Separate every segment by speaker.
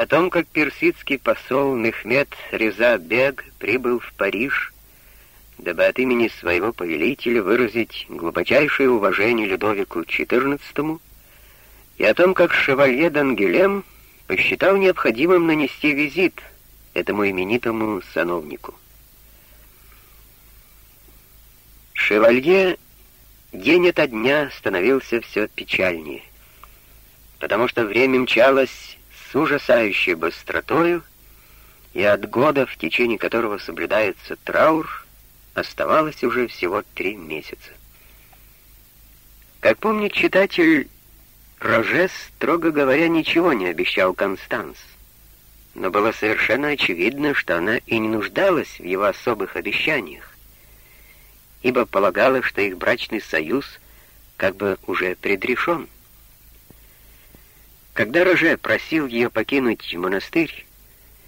Speaker 1: о том, как персидский посол Мехмед Реза Бег прибыл в Париж, дабы от имени своего повелителя выразить глубочайшее уважение Людовику XIV, и о том, как шевалье Дангелем посчитал необходимым нанести визит этому именитому сановнику. Шевалье день ото дня становился все печальнее, потому что время мчалось с ужасающей быстротою, и от года, в течение которого соблюдается траур, оставалось уже всего три месяца. Как помнит читатель, Рожес, строго говоря, ничего не обещал Констанс, но было совершенно очевидно, что она и не нуждалась в его особых обещаниях, ибо полагала, что их брачный союз как бы уже предрешен. Когда Роже просил ее покинуть монастырь,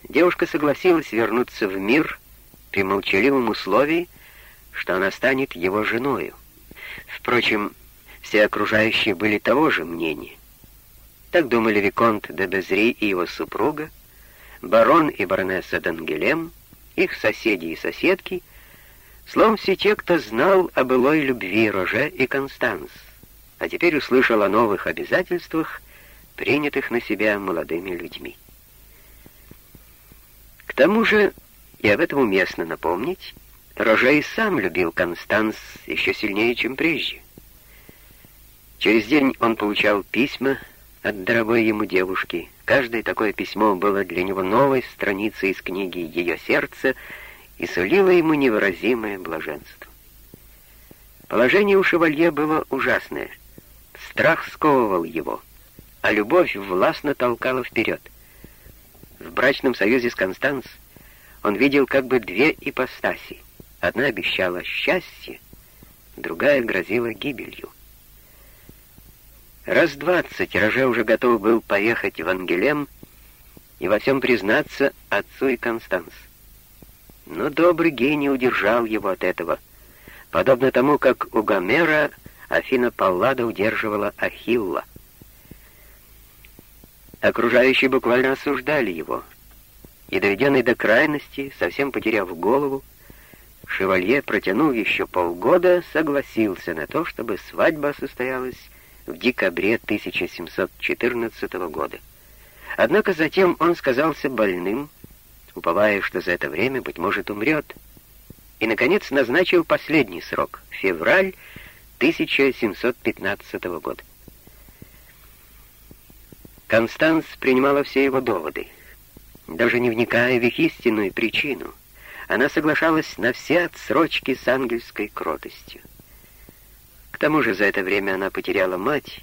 Speaker 1: девушка согласилась вернуться в мир при молчаливом условии, что она станет его женою. Впрочем, все окружающие были того же мнения. Так думали Виконт де Безри и его супруга, барон и баронесса Дангелем, их соседи и соседки, словом, все те, кто знал о былой любви Роже и Констанс, а теперь услышал о новых обязательствах, принятых на себя молодыми людьми. К тому же, и об этом уместно напомнить, Роже и сам любил Констанс еще сильнее, чем прежде. Через день он получал письма от дорогой ему девушки. Каждое такое письмо было для него новой страницей из книги ее сердца и сулило ему невыразимое блаженство. Положение у шевалье было ужасное. Страх сковывал его — а любовь властно толкала вперед. В брачном союзе с Констанс он видел как бы две ипостаси. Одна обещала счастье, другая грозила гибелью. Раз двадцать Роже уже готов был поехать в Ангелем и во всем признаться отцу и Констанс. Но добрый гений удержал его от этого, подобно тому, как у Гомера Афина Паллада удерживала Ахилла. Окружающие буквально осуждали его. И доведенный до крайности, совсем потеряв голову, Шевалье, протянув еще полгода, согласился на то, чтобы свадьба состоялась в декабре 1714 года. Однако затем он сказался больным, уповая, что за это время, быть может, умрет, и, наконец, назначил последний срок — февраль 1715 года. Констанс принимала все его доводы. Даже не вникая в их истинную причину, она соглашалась на все отсрочки с ангельской кротостью. К тому же за это время она потеряла мать,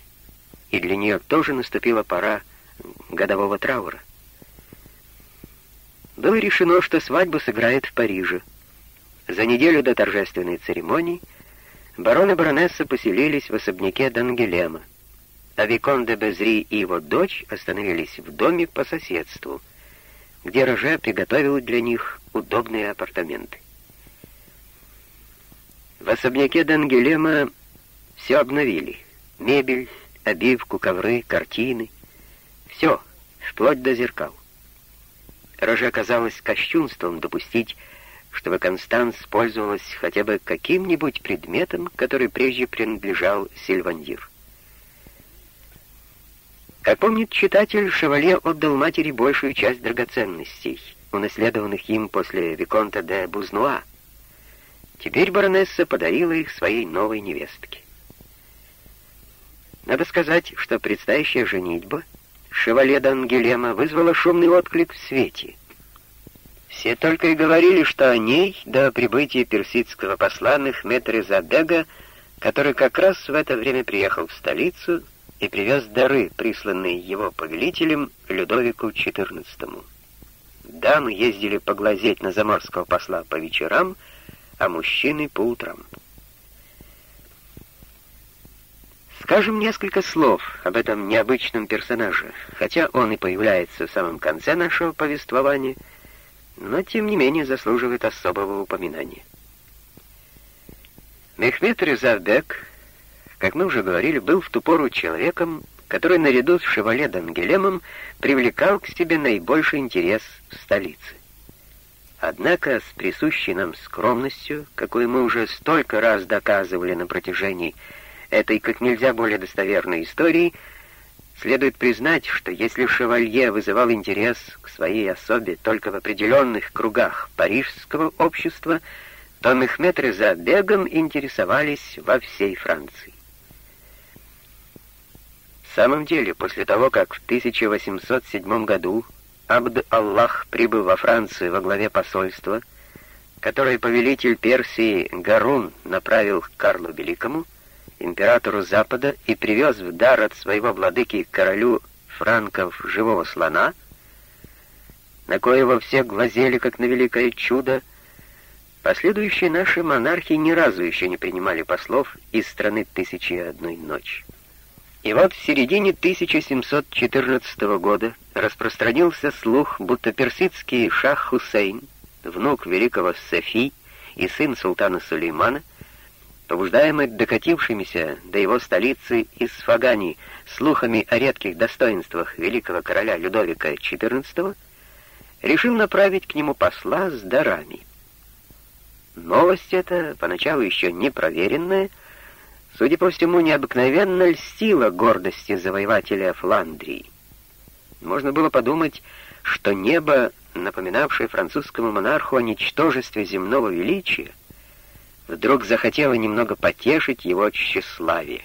Speaker 1: и для нее тоже наступила пора годового траура. Было решено, что свадьбу сыграет в Париже. За неделю до торжественной церемонии барон и баронесса поселились в особняке Дангелема а Викон де Безри и его дочь остановились в доме по соседству, где Роже приготовил для них удобные апартаменты. В особняке Дангелема все обновили. Мебель, обивку, ковры, картины. Все, вплоть до зеркал. Роже казалось кощунством допустить, чтобы Констанс пользовалась хотя бы каким-нибудь предметом, который прежде принадлежал Сильвандир. Как помнит читатель, Шевалье отдал матери большую часть драгоценностей, унаследованных им после Виконта де Бузнуа. Теперь баронесса подарила их своей новой невестке. Надо сказать, что предстоящая женитьба Шевалье d'Ангелема вызвала шумный отклик в свете. Все только и говорили, что о ней до прибытия персидского посла Мехмед Забега, который как раз в это время приехал в столицу, и привез дары, присланные его повелителем Людовику XIV. Дамы ездили поглазеть на заморского посла по вечерам, а мужчины по утрам. Скажем несколько слов об этом необычном персонаже, хотя он и появляется в самом конце нашего повествования, но тем не менее заслуживает особого упоминания. Мехмед Резавбек как мы уже говорили, был в ту пору человеком, который наряду с Шевале Дангелемом привлекал к себе наибольший интерес в столице. Однако с присущей нам скромностью, какую мы уже столько раз доказывали на протяжении этой как нельзя более достоверной истории, следует признать, что если Шевалье вызывал интерес к своей особе только в определенных кругах парижского общества, то Мехмед Реза бегом интересовались во всей Франции. Самом деле, после того, как в 1807 году Абд-Аллах прибыл во Францию во главе посольства, которое повелитель Персии Гарун направил к Карлу Великому, императору Запада, и привез в дар от своего владыки королю франков живого слона, на коего все глазели, как на великое чудо, последующие наши монархи ни разу еще не принимали послов из страны «Тысячи и одной ночи». И вот в середине 1714 года распространился слух, будто персидский шах Хусейн, внук великого Софи и сын султана Сулеймана, побуждаемый докатившимися до его столицы из Фагани слухами о редких достоинствах великого короля Людовика XIV, решил направить к нему посла с дарами. Новость эта, поначалу еще не проверенная, судя по всему, необыкновенно льстила гордости завоевателя Фландрии. Можно было подумать, что небо, напоминавшее французскому монарху о ничтожестве земного величия, вдруг захотело немного потешить его тщеславие.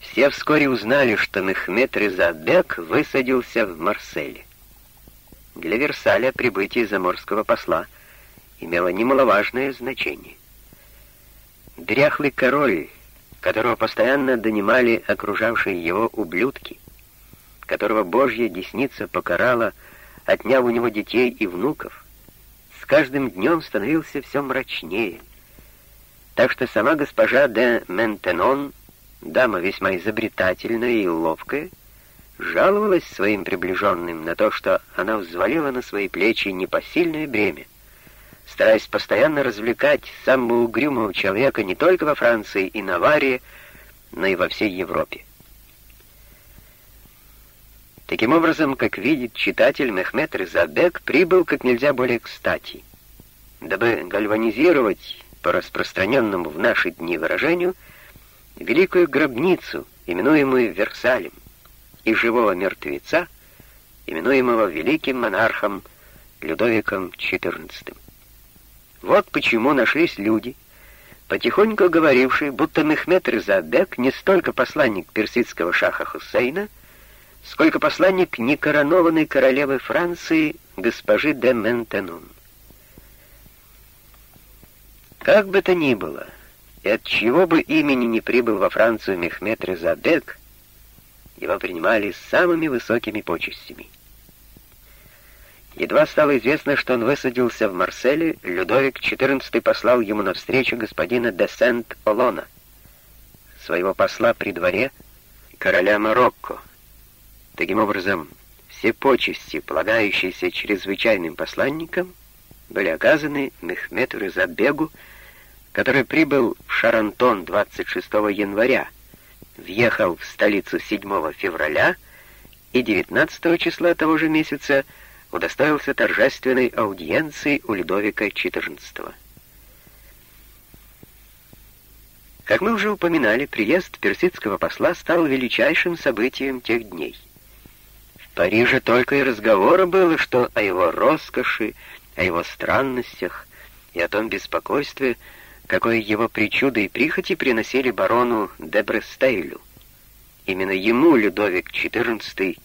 Speaker 1: Все вскоре узнали, что Мехмед Резабек высадился в Марселе. Для Версаля прибытие заморского посла имело немаловажное значение. Дряхлый король которого постоянно донимали окружавшие его ублюдки, которого Божья десница покарала, отняв у него детей и внуков, с каждым днем становился все мрачнее. Так что сама госпожа де Ментенон, дама весьма изобретательная и ловкая, жаловалась своим приближенным на то, что она взвалила на свои плечи непосильное бремя, стараясь постоянно развлекать самого угрюмого человека не только во Франции и Наварии, но и во всей Европе. Таким образом, как видит читатель, Мехмед Резабек прибыл как нельзя более кстати, дабы гальванизировать, по распространенному в наши дни выражению, великую гробницу, именуемую Версалем, и живого мертвеца, именуемого великим монархом Людовиком XIV. Вот почему нашлись люди, потихоньку говорившие, будто Мехмед Резабек не столько посланник персидского шаха Хусейна, сколько посланник некоронованной королевы Франции госпожи де Ментенун. Как бы то ни было, и от чего бы имени не прибыл во Францию Мехмед Резабек, его принимали с самыми высокими почестями. Едва стало известно, что он высадился в Марселе, Людовик XIV послал ему навстречу господина де Сент-Олона, своего посла при дворе короля Марокко. Таким образом, все почести, полагающиеся чрезвычайным посланникам, были оказаны Мехмету Резабегу, который прибыл в Шарантон 26 января, въехал в столицу 7 февраля и 19 числа того же месяца удостоился торжественной аудиенции у Людовика XIV. Как мы уже упоминали, приезд персидского посла стал величайшим событием тех дней. В Париже только и разговора было, что о его роскоши, о его странностях и о том беспокойстве, какое его причуды и прихоти приносили барону де Брестейлю. Именно ему Людовик XIV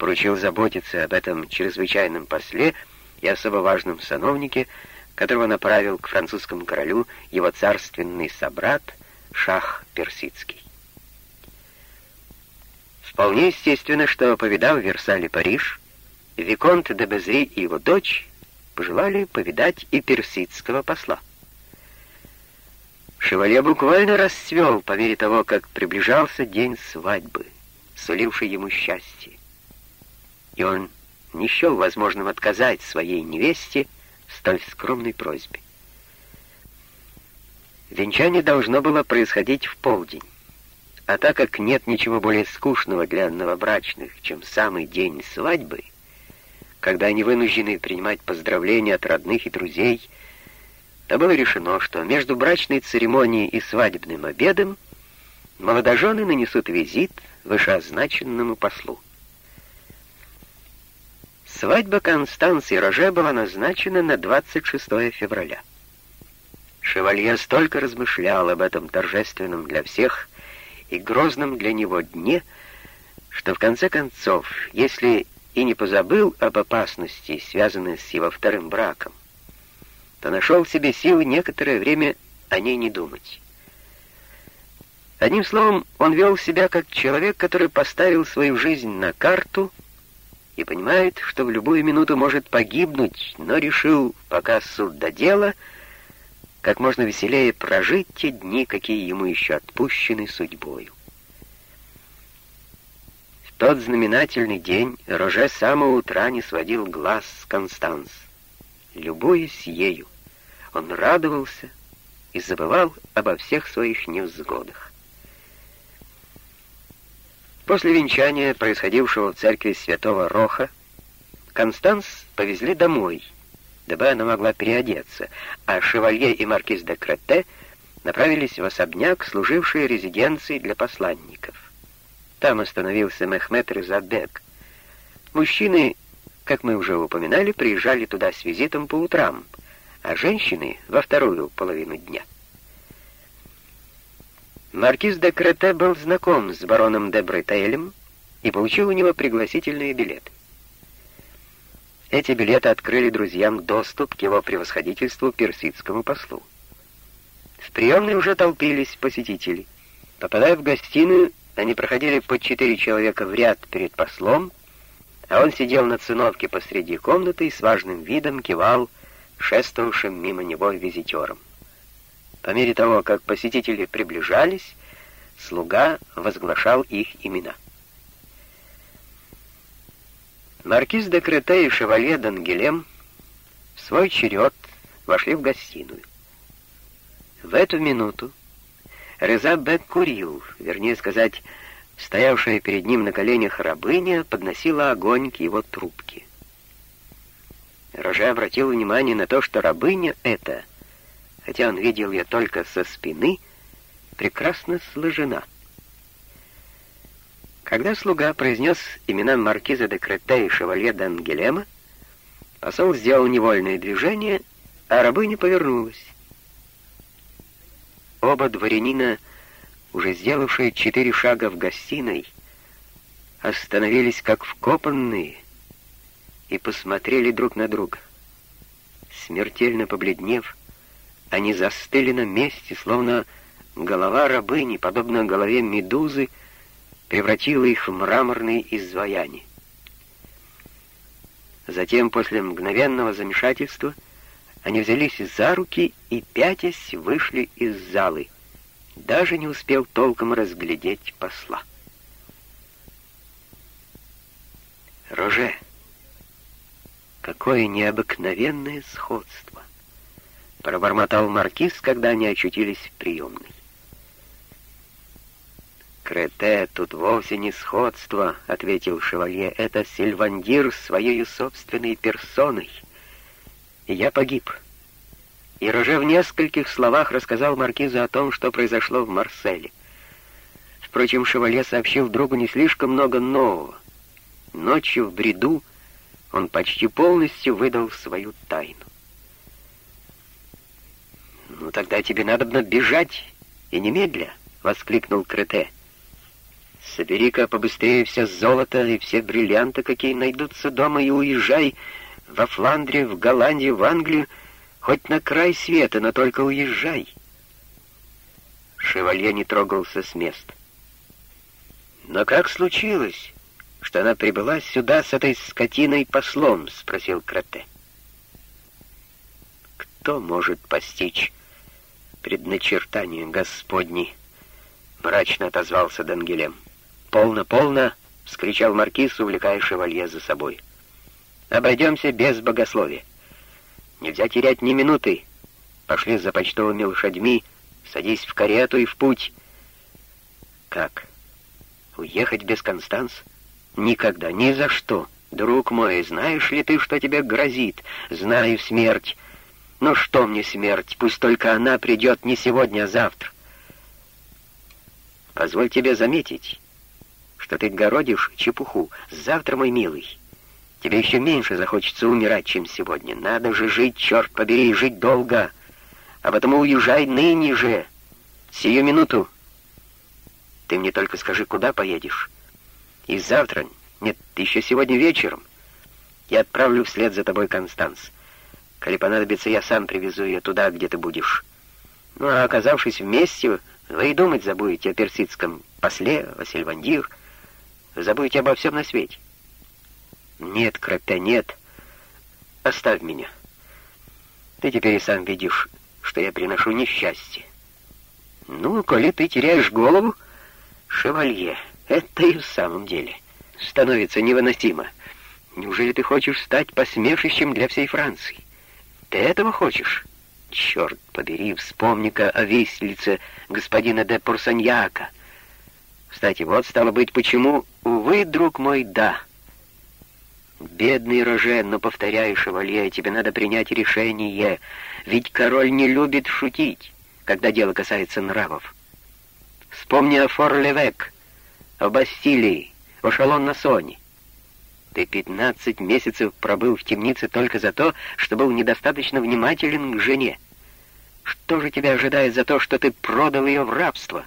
Speaker 1: поручил заботиться об этом чрезвычайном после и особо важном сановнике, которого направил к французскому королю его царственный собрат Шах Персидский. Вполне естественно, что, повидав в Версале Париж, Виконт де Безри и его дочь пожелали повидать и персидского посла. Шевалье буквально расцвел по мере того, как приближался день свадьбы, суливший ему счастье и он не счел возможным отказать своей невесте в столь скромной просьбе. Венчание должно было происходить в полдень, А так как нет ничего более скучного для новобрачных, чем самый день свадьбы, когда они вынуждены принимать поздравления от родных и друзей, то было решено, что между брачной церемонией и свадебным обедом молодожены нанесут визит вышеозначенному послу. Свадьба Констанции Роже была назначена на 26 февраля. Шевалье столько размышлял об этом торжественном для всех и грозном для него дне, что в конце концов, если и не позабыл об опасности, связанной с его вторым браком, то нашел себе силы некоторое время о ней не думать. Одним словом, он вел себя как человек, который поставил свою жизнь на карту и понимает, что в любую минуту может погибнуть, но решил, пока суд до дела, как можно веселее прожить те дни, какие ему еще отпущены судьбою. В тот знаменательный день Роже с самого утра не сводил глаз с Констанс. Любуясь ею, он радовался и забывал обо всех своих невзгодах. После венчания, происходившего в церкви святого Роха, Констанс повезли домой, дабы она могла переодеться, а шевалье и маркиз де Крете направились в особняк, служивший резиденцией для посланников. Там остановился Мехмед Резабек. Мужчины, как мы уже упоминали, приезжали туда с визитом по утрам, а женщины — во вторую половину дня. Маркиз де Крете был знаком с бароном де Бретейлем и получил у него пригласительные билеты. Эти билеты открыли друзьям доступ к его превосходительству персидскому послу. В приемной уже толпились посетители. Попадая в гостиную, они проходили по четыре человека в ряд перед послом, а он сидел на циновке посреди комнаты и с важным видом кивал шествовавшим мимо него визитерам. По мере того, как посетители приближались, слуга возглашал их имена. Маркиз де Крете и шевалье Дангелем в свой черед вошли в гостиную. В эту минуту Реза Бек курил, вернее сказать, стоявшая перед ним на коленях рабыня подносила огонь к его трубке. Роже обратил внимание на то, что рабыня эта хотя он видел ее только со спины, прекрасно сложена. Когда слуга произнес имена маркиза де Крете и шевалье d'Ангелема, посол сделал невольное движение, а рабыня повернулась. Оба дворянина, уже сделавшие четыре шага в гостиной, остановились как вкопанные и посмотрели друг на друга. Смертельно побледнев, они застыли на месте, словно голова рабыни, подобно голове медузы, превратила их в мраморные изваяния. Затем, после мгновенного замешательства, они взялись за руки и, пятясь, вышли из залы, даже не успел толком разглядеть посла. Роже, какое необыкновенное сходство! — пробормотал маркиз, когда они очутились в приемной. «Крете, тут вовсе не сходство», — ответил шевалье. «Это Сильвандир своей собственной персоной. И я погиб». И Роже в нескольких словах рассказал маркизу о том, что произошло в Марселе. Впрочем, шевалье сообщил другу не слишком много нового. Ночью в бреду он почти полностью выдал свою тайну. «Ну тогда тебе надо бежать, и немедля!» — воскликнул Крете. «Собери-ка побыстрее все золото и все бриллианты, какие найдутся дома, и уезжай во Фландрию, в Голландию, в Англию, хоть на край света, но только уезжай!» Шевалье не трогался с места. «Но как случилось, что она прибыла сюда с этой скотиной-послом?» — спросил Крете. «Кто может постичь предначертание Господни!» — мрачно отозвался Дангелем. «Полно, полно!» — вскричал маркиз, увлекая шевалье за собой. «Обойдемся без богословия. Нельзя терять ни минуты. Пошли за почтовыми лошадьми, садись в карету и в путь». Как? Уехать без Констанс? Никогда, ни за что. Друг мой, знаешь ли ты, что тебе грозит? Знаю смерть. Но что мне смерть? Пусть только она придет не сегодня, а завтра. Позволь тебе заметить, что ты городишь чепуху. Завтра, мой милый, тебе еще меньше захочется умирать, чем сегодня. Надо же жить, черт побери, жить долго. А потому уезжай ныне же, сию минуту. Ты мне только скажи, куда поедешь. И завтра, нет, еще сегодня вечером, я отправлю вслед за тобой Констанс. Коли понадобится, я сам привезу ее туда, где ты будешь. Ну, а оказавшись вместе, вы и думать забудете о персидском после, о Сильвандир. Забудете обо всем на свете. Нет, Крапя, нет. Оставь меня. Ты теперь и сам видишь, что я приношу несчастье. Ну, коли ты теряешь голову, шевалье, это и в самом деле становится невыносимо. Неужели ты хочешь стать посмешищем для всей Франции? Ты этого хочешь? Черт побери, вспомни-ка о виселице господина де Пурсаньяка. Кстати, вот стало быть, почему, увы, друг мой, да. Бедный Рожен, но повторяю, шевалье, тебе надо принять решение, ведь король не любит шутить, когда дело касается нравов. Вспомни о Форлевек, о Бастилии, о Шалон-на-Соне. Ты пятнадцать месяцев пробыл в темнице только за то, что был недостаточно внимателен к жене. Что же тебя ожидает за то, что ты продал ее в рабство?»